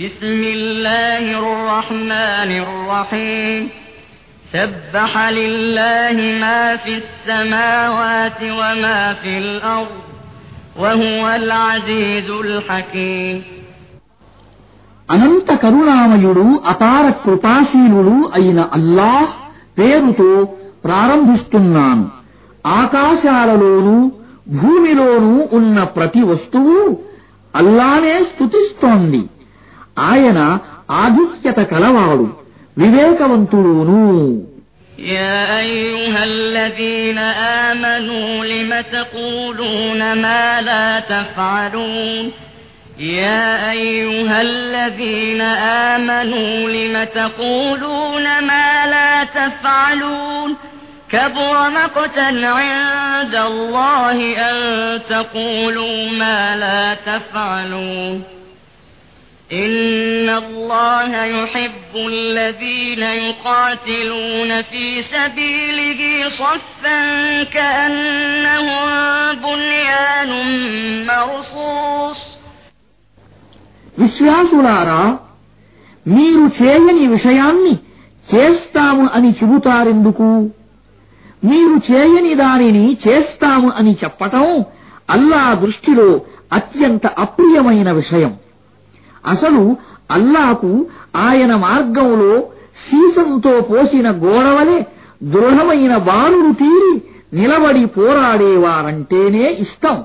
بسم الله الرحمن الرحيم سبح لله ما في السماوات وما في الأرض وهو العزيز الحكيم అనంత కరుణామయుడు అపార కృపాశీలుడు అయిన అల్లాహ్ పేరుతో ప్రారంభిస్తున్నాను ఆకాశాలలోనూ భూమిలోనూ ఉన్న ప్రతి వస్తువు అల్లానే స్తుతిస్తోంది ఆయన ఆధిక్యత కలవాడు వివేకవంతుడును يا أيها الذين آمنوا لم تقولون ما لا تفعلون يا أيها الذين آمنوا لم تقولون ما لا تفعلون كبر مقتا عند الله أن تقولوا ما لا تفعلون إن الله يحب الذين يقاتلون في سبيله صفا كأنهم بنيان مرصوص విశ్వాసులారా మీరు చేయని విషయాన్ని చేస్తాము అని చెబుతారెందుకు మీరు చేయని దానిని చేస్తాము అని చెప్పటం అల్లా దృష్టిలో అత్యంత అప్రియమైన విషయం. అసలు అల్లాకు ఆయన మార్గంలో సీసంతో పోసిన గోడవలే దృఢమైన బాలురు తీరి నిలబడి పోరాడేవారంటేనే ఇష్టం.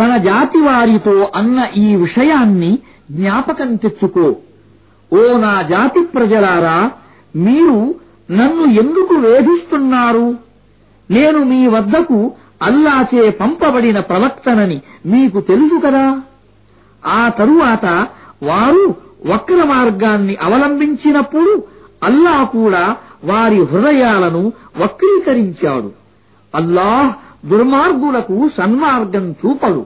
తన జాతి వారితో అన్న ఈ విషయాన్ని జ్ఞాపకం తెచ్చుకో. ఓ నా జాతి ప్రజలారా మీరు నన్ను ఎందుకు వేధిస్తున్నారు? నేను మీ వద్దకు అల్లాచే పంపబడిన ప్రవక్తనని మీకు తెలుసు కదా. ఆ తరువాత వారు వక్ర మార్గాన్ని అవలంబించినప్పుడు అల్లా కూడా వారి హృదయాలను వక్రీకరించాడు. అల్లాహ్ దుర్మార్గులకు సన్మార్గం చూపడు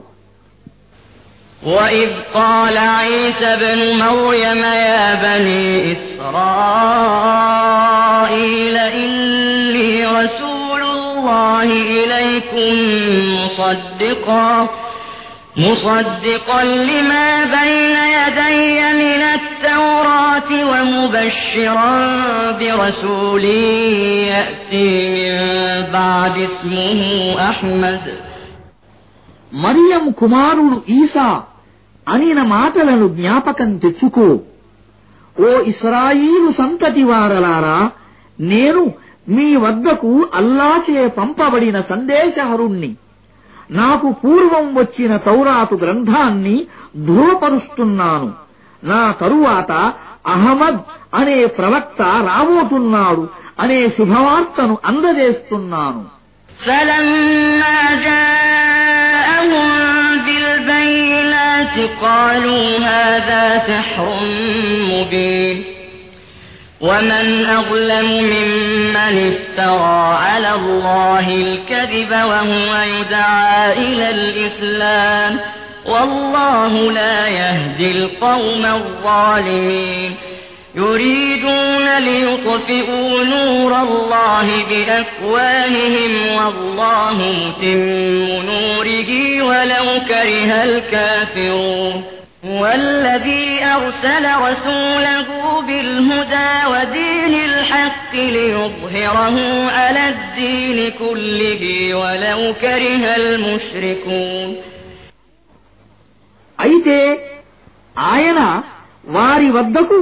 وإذ قال عيسى ابن مريم يا بني إسرائيل إني رسول الله إليكم مصدقا مصدقا لما بين يدي من التوراة ومبشرا برسول يأتي من بعد اسمه أحمد మరియం కుమారుడు ఈసా అనిన మాటలను జ్ఞాపకం తెచ్చుకో ఓ ఇస్రాయిలు సంతతి వారలారా నేను మీ వద్దకు అల్లాచే పంపబడిన సందేశహరుణ్ణి నాకు పూర్వం వచ్చిన తౌరాతు గ్రంథాన్ని ధృవపరుస్తున్నాను నా తరువాత అహమద్ అనే ప్రవక్త రాబోతున్నాడు అనే శుభవార్తను అందజేస్తున్నాను فلما جاءهم بالبينات قالوا هذا سحر مبين ومن أظلم ممن افترى على الله الكذب وهو يدعى إلى الإسلام والله لا يهدي القوم الظالمين. يريدون ليطفئوا نور الله بأفواههم والله متم نوره ولو كره الكافرون. هو الذي أرسل رسوله بالهدى ودين الحق ليظهره على الدين كله ولو كره المشركون. అయితే ఆయన వారి వద్దకు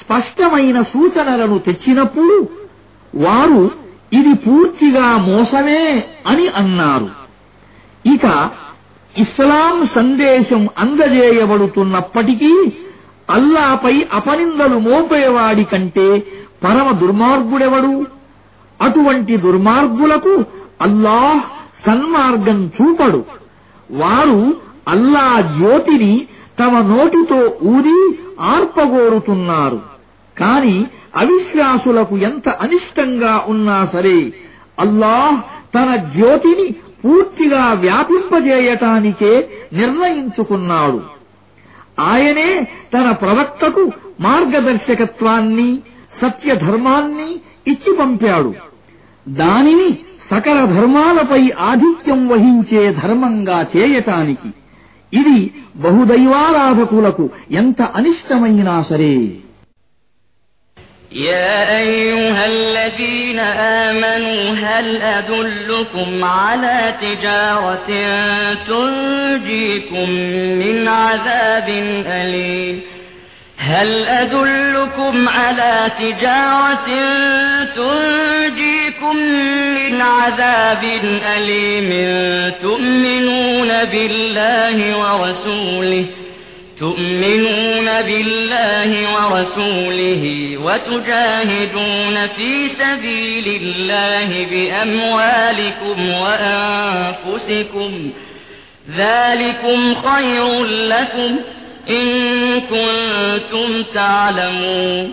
స్పష్టమైన సూచనలను తెచ్చినప్పుడు వారు ఇది పూర్తిగా మోసమే అని అన్నారు. ఇక ఇస్లాం సందేశం అందజేయబడుతున్నప్పటికీ అల్లాపై అపనిందలు మోపేవాడి కంటే పరమ దుర్మార్గుడెవడు? అటువంటి దుర్మార్గులకు అల్లాహ్ సన్మార్గం చూపడు. వారు అల్లా జ్యోతిని తమ నోటితో ఊది ఆర్పగోరుతున్నారు. కాని అవిశ్వాసులకు ఎంత అనిష్టంగా ఉన్నా సరే అల్లాహ్ తన జ్యోతిని పూర్తిగా వ్యాపింపజేయటానికే నిర్ణయించుకున్నాడు. ఆయనే తన ప్రవక్తకు మార్గదర్శకత్వాన్ని సత్యధర్మాన్ని ఇచ్చి పంపాడు. దానిని సకల ధర్మాలపై ఆధిక్యం వహించే ధర్మంగా చేయటానికి ఇది బహుదైవారాధకులకు ఎంత అనిష్టమైనా సరే يا أيها الذين آمنوا هل أدلكم على تجارة تنجيكم من عذاب أليم هل أدلكم على تجارة تنجيكم من عذاب أليم تؤمنون بالله ورسوله تؤمنون بالله ورسوله وتجاهدون في سبيل الله بأموالكم وأنفسكم. ذلكم خير لكم إن كنتم تعلمون.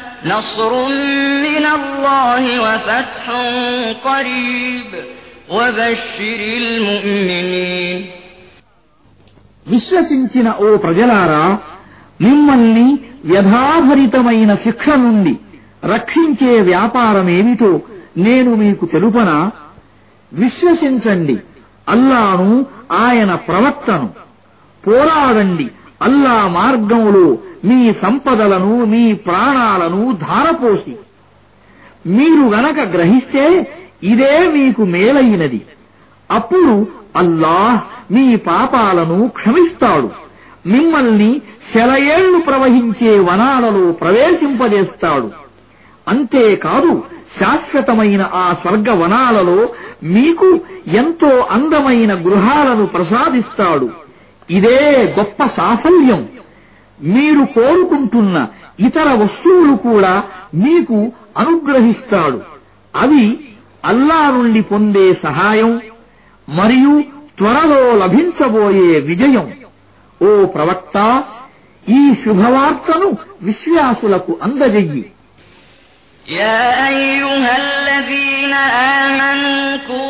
نصر من الله وفتح قريب وبشر المؤمنين విశ్వసించిన ఓ ప్రజలారా మిమ్మల్ని వ్యధాభరితమైన శిక్ష నుండి రక్షించే వ్యాపారమేమిటో నేను మీకు తెలుపనా విశ్వసించండి అల్లాను ఆయన ప్రవక్తను పోరాడండి అల్లా మార్గంలో మీ సంపదలను మీ ప్రాణాలను ధారపోసి. మీరు గనక గ్రహిస్తే ఇదే మీకు మేలైనది. అప్పుడు అల్లాహ్ మీ పాపాలను క్షమిస్తాడు. మిమ్మల్ని శలయేళ్ళు ప్రవహించే వనాలలో ప్రవేశింపజేస్తాడు. అంతేకాదు శాశ్వతమైన ఆ స్వర్గ వనాలలో మీకు ఎంతో అందమైన గృహాలను ప్రసాదిస్తాడు. ఇదే గొప్ప సాఫల్యం. మీరు కోరుకుంటున్న ఇతర వస్తువులు కూడా మీకు అనుగ్రహిస్తాడు అవి అల్లా నుండి పొందే సహాయం మరియు త్వరలో లభించబోయే విజయం ఓ ప్రవక్త ఈ శుభవార్తను విశ్వాసులకు అందజెయ్యి يا أيها الذين آمنوا كونوا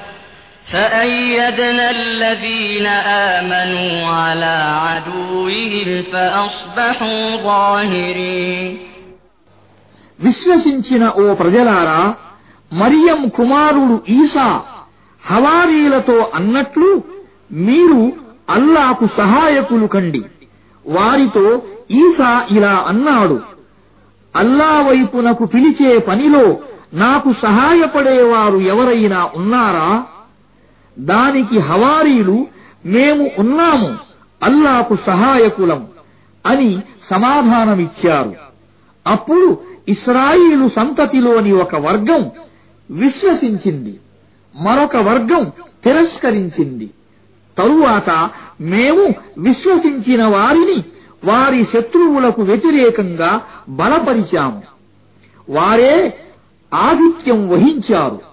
فأيدنا الذين آمنوا على عدوهم فأصبحوا ظاهرين విశ్వసించిన ఓ ప్రజలారా మరియం కుమారుడు ఈసా హవారీలతో అన్నట్లు మీరు అల్లాకు సహాయకులు కండి వారితో ఈసా ఇలా అన్నాడు అల్లా వైపునకు పిలిచే పనిలో నాకు సహాయపడేవారు ఎవరైనా ఉన్నారా దానికి హవారీలు మేము ఉన్నాము అల్లాకు సహాయకులం అని సమాధానమిచ్చారు. అప్పుడు ఇస్రాయిలు సంతతిలోని ఒక వర్గం విశ్వసించింది మరొక వర్గం తిరస్కరించింది. తరువాత మేము విశ్వసించిన వారిని వారి శత్రువులకు వ్యతిరేకంగా బలపరిచాము. వారే ఆధిక్యం వహించారు.